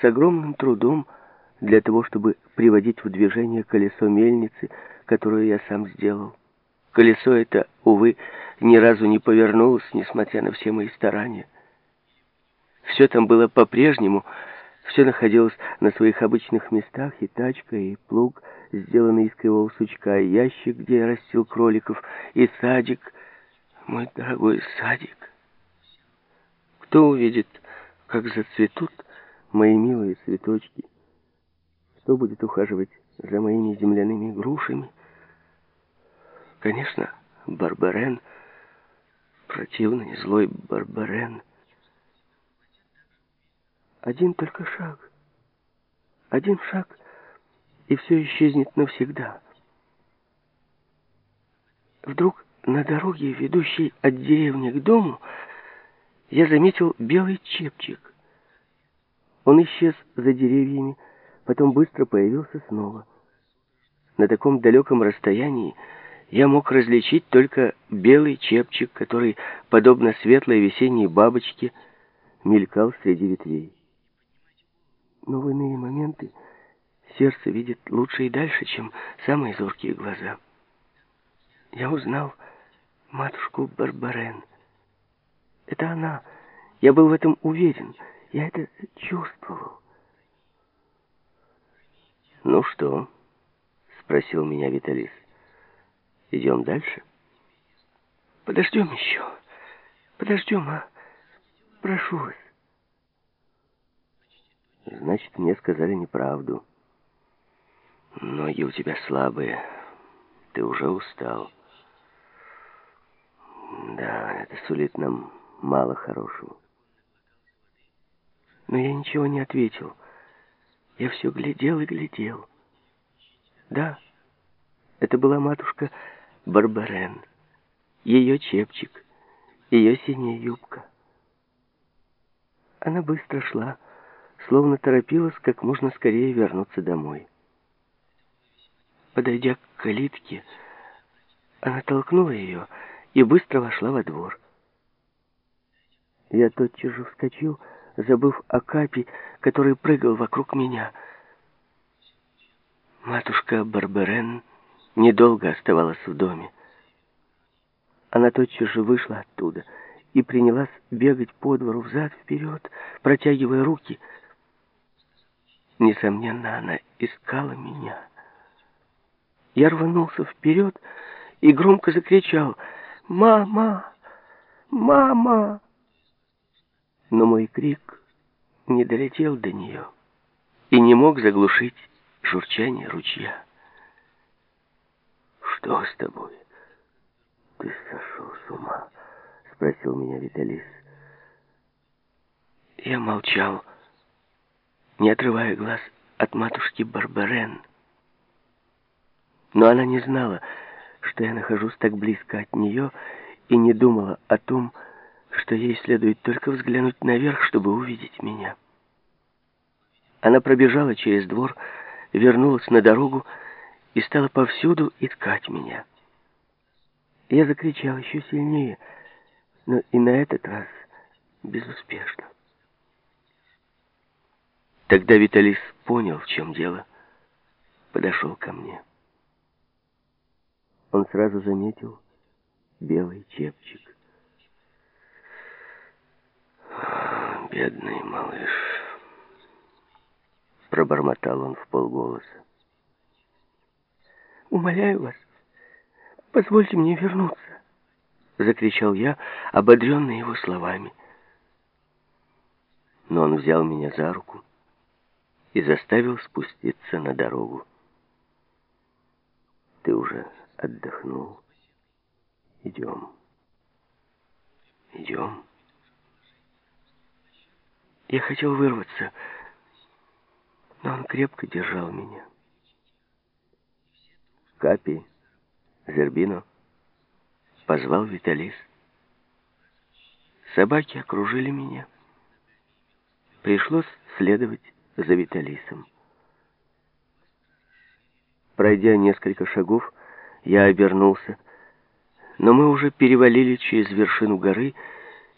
с огромным трудом для того, чтобы приводить в движение колесо мельницы, которую я сам сделал. Колесо это, увы, ни разу не повернулось, несмотря на все мои старания. Все там было по-прежнему, все находилось на своих обычных местах, и тачка, и плуг, сделанный из кривого сучка, и ящик, где я растил кроликов, и садик, мой дорогой садик. Кто увидит, как зацветут мои милые цветочки? Кто будет ухаживать за моими земляными грушами? Конечно, Барбарен, противный, злой Барбарен. Один только шаг. Один шаг, и все исчезнет навсегда. Вдруг на дороге, ведущей от деревни к дому, я заметил белый чепчик. Он исчез за деревьями, потом быстро появился снова. На таком далеком расстоянии я мог различить только белый чепчик, который, подобно светлой весенней бабочке, мелькал среди ветвей. Но в иные моменты сердце видит лучше и дальше, чем самые зоркие глаза. Я узнал матушку Барбарен. Это она. Я был в этом уверен. Я это чувствовал. «Ну что?» — спросил меня Виталис. Идем дальше? Подождем еще. Подождем, а? Прошу вас. Значит, мне сказали неправду. Ноги у тебя слабые. Ты уже устал. Да, это сулит нам мало хорошего. Но я ничего не ответил. Я все глядел и глядел. Да, это была матушка Барбарен, ее чепчик, ее синяя юбка. Она быстро шла, словно торопилась как можно скорее вернуться домой. Подойдя к калитке, она толкнула ее и быстро вошла во двор. Я тотчас же вскочил, забыв о капе, который прыгал вокруг меня. Матушка Барбарен недолго оставалась в доме. Она тотчас же вышла оттуда и принялась бегать по двору взад-вперед, протягивая руки. Несомненно, она искала меня. Я рванулся вперед и громко закричал «Мама! Мама!» Но мой крик не долетел до нее и не мог заглушить журчание ручья. «Что с тобой? Ты сошел с ума?» — спросил меня Виталис. Я молчал, не отрывая глаз от матушки Барбарен. Но она не знала, что я нахожусь так близко от нее, и не думала о том, что ей следует только взглянуть наверх, чтобы увидеть меня. Она пробежала через двор, вернулась на дорогу и стала повсюду искать меня. Я закричал еще сильнее, но и на этот раз безуспешно. Тогда Виталис понял, в чем дело, подошел ко мне. Он сразу заметил белый чепчик. «Бедный малыш», — пробормотал он в полголоса. Умоляю вас, позвольте мне вернуться!» Закричал я, ободренный его словами. Но он взял меня за руку и заставил спуститься на дорогу. «Ты уже отдохнул. Идем. Идем». Я хотел вырваться, но он крепко держал меня. Капи, Зербино, позвал Виталис. Собаки окружили меня. Пришлось следовать за Виталисом. Пройдя несколько шагов, я обернулся, но мы уже перевалили через вершину горы,